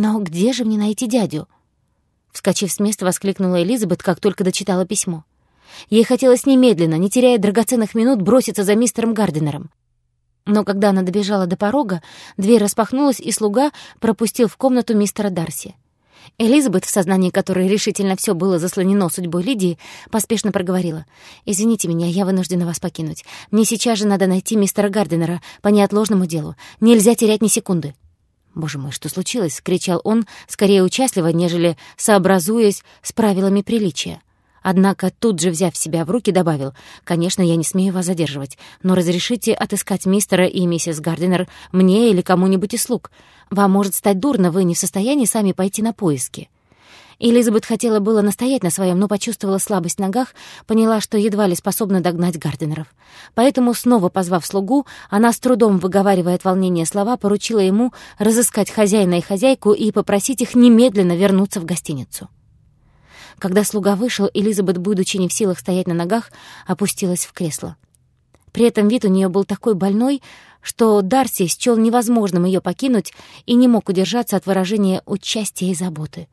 «Но где же мне найти дядю?» Вскочив с места, воскликнула Элизабет, как только дочитала письмо. Ей хотелось немедленно, не теряя драгоценных минут, броситься за мистером Гарденером. Но когда она добежала до порога, дверь распахнулась, и слуга пропустил в комнату мистера Дарси. Элизабет, в сознании которой решительно все было заслонено судьбой Лидии, поспешно проговорила. «Извините меня, я вынуждена вас покинуть. Мне сейчас же надо найти мистера Гарденера по неотложному делу. Нельзя терять ни секунды». «Боже мой, что случилось?» — кричал он, скорее участливо, нежели сообразуясь с правилами приличия. Однако тут же, взяв себя в руки, добавил, «Конечно, я не смею вас задерживать, но разрешите отыскать мистера и миссис Гардинер мне или кому-нибудь из слуг. Вам может стать дурно, вы не в состоянии сами пойти на поиски». Элизабет хотела было настоять на своем, но почувствовала слабость в ногах, поняла, что едва ли способна догнать Гарденеров. Поэтому, снова позвав слугу, она с трудом, выговаривая от волнения слова, поручила ему разыскать хозяина и хозяйку и попросить их немедленно вернуться в гостиницу. Когда слуга вышел, Элизабет, будучи не в силах стоять на ногах, опустилась в кресло. При этом вид у нее был такой больной, что Дарси счел невозможным ее покинуть и не мог удержаться от выражения участия и заботы.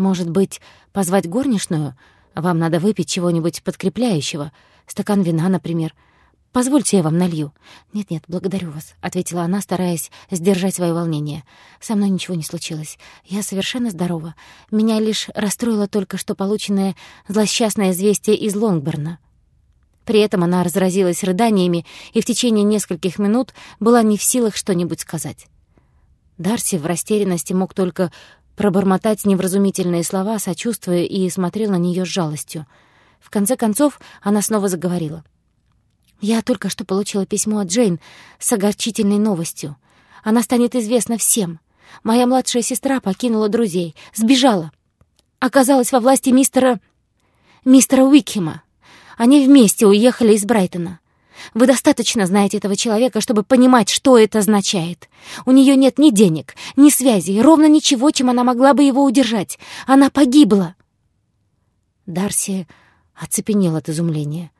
«Может быть, позвать горничную? Вам надо выпить чего-нибудь подкрепляющего, стакан вина, например», «Позвольте, я вам налью». «Нет-нет, благодарю вас», — ответила она, стараясь сдержать свое волнение. «Со мной ничего не случилось. Я совершенно здорова. Меня лишь расстроило только что полученное злосчастное известие из Лонгберна». При этом она разразилась рыданиями и в течение нескольких минут была не в силах что-нибудь сказать. Дарси в растерянности мог только пробормотать невразумительные слова, сочувствуя и смотрел на нее с жалостью. В конце концов она снова заговорила. Я только что получила письмо от Джейн с огорчительной новостью. Она станет известна всем. Моя младшая сестра покинула друзей, сбежала. Оказалась во власти мистера... мистера Уикхема. Они вместе уехали из Брайтона. Вы достаточно знаете этого человека, чтобы понимать, что это означает. У нее нет ни денег, ни связей, ровно ничего, чем она могла бы его удержать. Она погибла. Дарси оцепенел от изумления.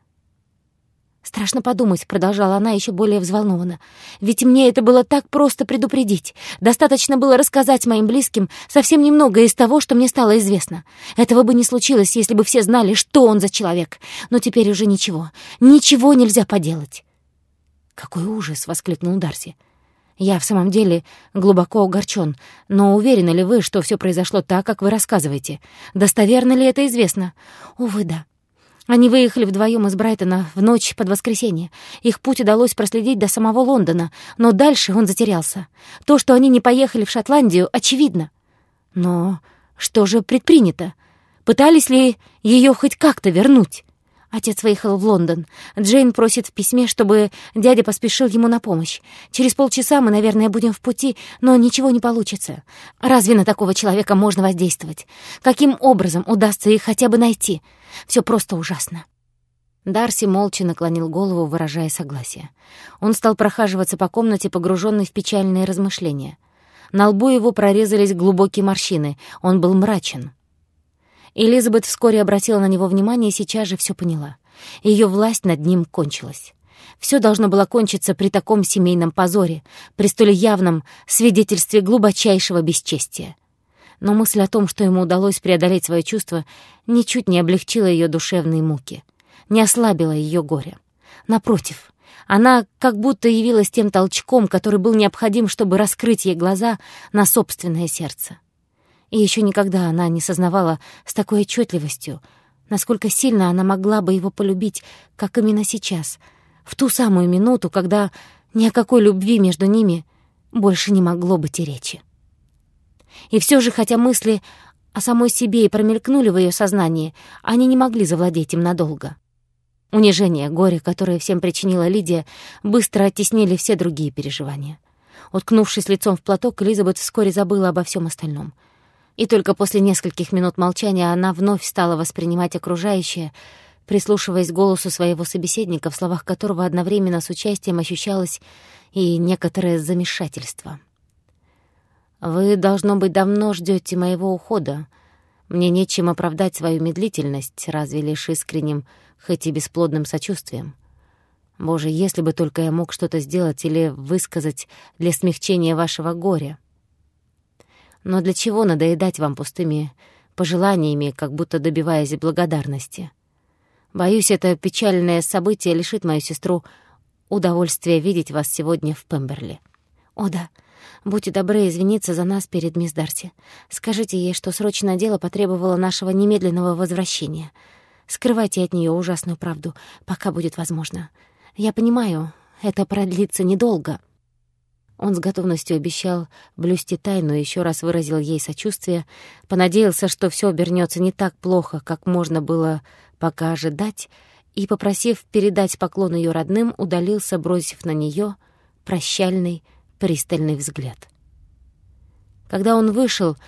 «Страшно подумать», — продолжала она еще более взволнованно. «Ведь мне это было так просто предупредить. Достаточно было рассказать моим близким совсем немного из того, что мне стало известно. Этого бы не случилось, если бы все знали, что он за человек. Но теперь уже ничего. Ничего нельзя поделать». «Какой ужас!» — воскликнул Дарси. «Я в самом деле глубоко огорчен, но уверены ли вы, что все произошло так, как вы рассказываете? Достоверно ли это известно?» «Увы, да. Они выехали вдвоем из Брайтона в ночь под воскресенье. Их путь удалось проследить до самого Лондона, но дальше он затерялся. То, что они не поехали в Шотландию, очевидно. Но что же предпринято? Пытались ли ее хоть как-то вернуть? Отец выехал в Лондон. Джейн просит в письме, чтобы дядя поспешил ему на помощь. Через полчаса мы, наверное, будем в пути, но ничего не получится. Разве на такого человека можно воздействовать? Каким образом удастся их хотя бы найти? Все просто ужасно». Дарси молча наклонил голову, выражая согласие. Он стал прохаживаться по комнате, погруженный в печальные размышления. На лбу его прорезались глубокие морщины, он был мрачен. Элизабет вскоре обратила на него внимание и сейчас же все поняла. Ее власть над ним кончилась. Все должно было кончиться при таком семейном позоре, при столь явном свидетельстве глубочайшего бесчестия но мысль о том, что ему удалось преодолеть свое чувство, ничуть не облегчила ее душевные муки, не ослабила ее горе. Напротив, она как будто явилась тем толчком, который был необходим, чтобы раскрыть ей глаза на собственное сердце. И еще никогда она не сознавала с такой отчетливостью, насколько сильно она могла бы его полюбить, как именно сейчас, в ту самую минуту, когда ни о какой любви между ними больше не могло быть и речи. И все же, хотя мысли о самой себе и промелькнули в ее сознании, они не могли завладеть им надолго. Унижение, горе, которое всем причинила Лидия, быстро оттеснили все другие переживания. Уткнувшись лицом в платок, Элизабет вскоре забыла обо всем остальном. И только после нескольких минут молчания она вновь стала воспринимать окружающее, прислушиваясь к голосу своего собеседника, в словах которого одновременно с участием ощущалось и некоторое замешательство. «Вы, должно быть, давно ждете моего ухода. Мне нечем оправдать свою медлительность, разве лишь искренним, хоть и бесплодным сочувствием. Боже, если бы только я мог что-то сделать или высказать для смягчения вашего горя». Но для чего надоедать вам пустыми пожеланиями, как будто добиваясь благодарности? Боюсь, это печальное событие лишит мою сестру удовольствия видеть вас сегодня в Пемберли. О да, будьте добры извиниться за нас перед мисс Дарси. Скажите ей, что срочное дело потребовало нашего немедленного возвращения. Скрывайте от нее ужасную правду, пока будет возможно. Я понимаю, это продлится недолго. Он с готовностью обещал блюсти тайну, еще раз выразил ей сочувствие, понадеялся, что все обернется не так плохо, как можно было пока ожидать, и, попросив передать поклон ее родным, удалился, бросив на нее прощальный, пристальный взгляд. Когда он вышел,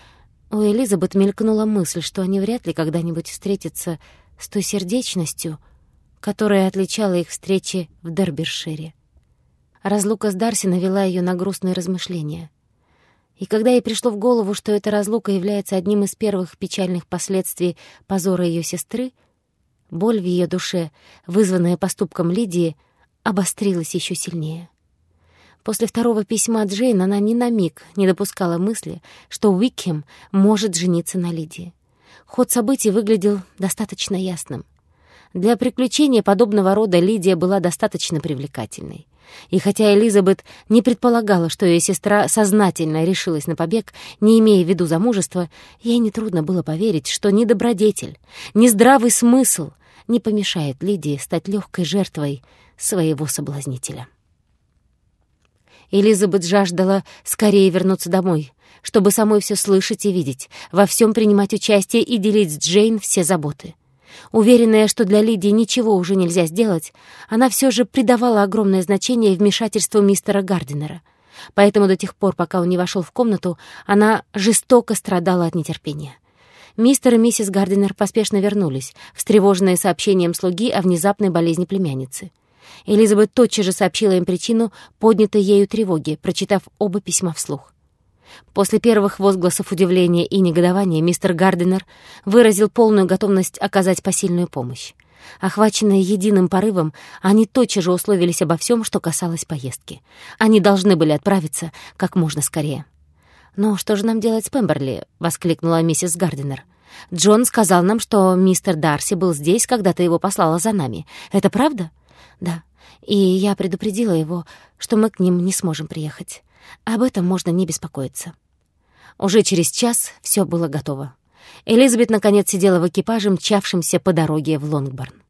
у Элизабет мелькнула мысль, что они вряд ли когда-нибудь встретятся с той сердечностью, которая отличала их встречи в Дербершире. Разлука с Дарси навела ее на грустные размышления. И когда ей пришло в голову, что эта разлука является одним из первых печальных последствий позора ее сестры, боль в ее душе, вызванная поступком Лидии, обострилась еще сильнее. После второго письма Джейн она ни на миг не допускала мысли, что Уикхем может жениться на Лидии. Ход событий выглядел достаточно ясным. Для приключения подобного рода Лидия была достаточно привлекательной. И хотя Элизабет не предполагала, что ее сестра сознательно решилась на побег, не имея в виду замужества, ей нетрудно было поверить, что ни добродетель, ни здравый смысл не помешает Лидии стать легкой жертвой своего соблазнителя. Элизабет жаждала скорее вернуться домой, чтобы самой все слышать и видеть, во всем принимать участие и делить с Джейн все заботы. Уверенная, что для Лидии ничего уже нельзя сделать, она все же придавала огромное значение вмешательству мистера Гардинера. Поэтому до тех пор, пока он не вошел в комнату, она жестоко страдала от нетерпения. Мистер и миссис Гардинер поспешно вернулись, встревоженные сообщением слуги о внезапной болезни племянницы. Элизабет тотчас же сообщила им причину поднятой ею тревоги, прочитав оба письма вслух. После первых возгласов удивления и негодования мистер Гардинер выразил полную готовность оказать посильную помощь. Охваченные единым порывом, они тотчас же условились обо всем, что касалось поездки. Они должны были отправиться как можно скорее. «Ну, что же нам делать с Пемберли?» — воскликнула миссис Гардинер. «Джон сказал нам, что мистер Дарси был здесь, когда ты его послала за нами. Это правда?» «Да. И я предупредила его, что мы к ним не сможем приехать. Об этом можно не беспокоиться. Уже через час все было готово. Элизабет, наконец, сидела в экипаже, мчавшемся по дороге в Лонгборн.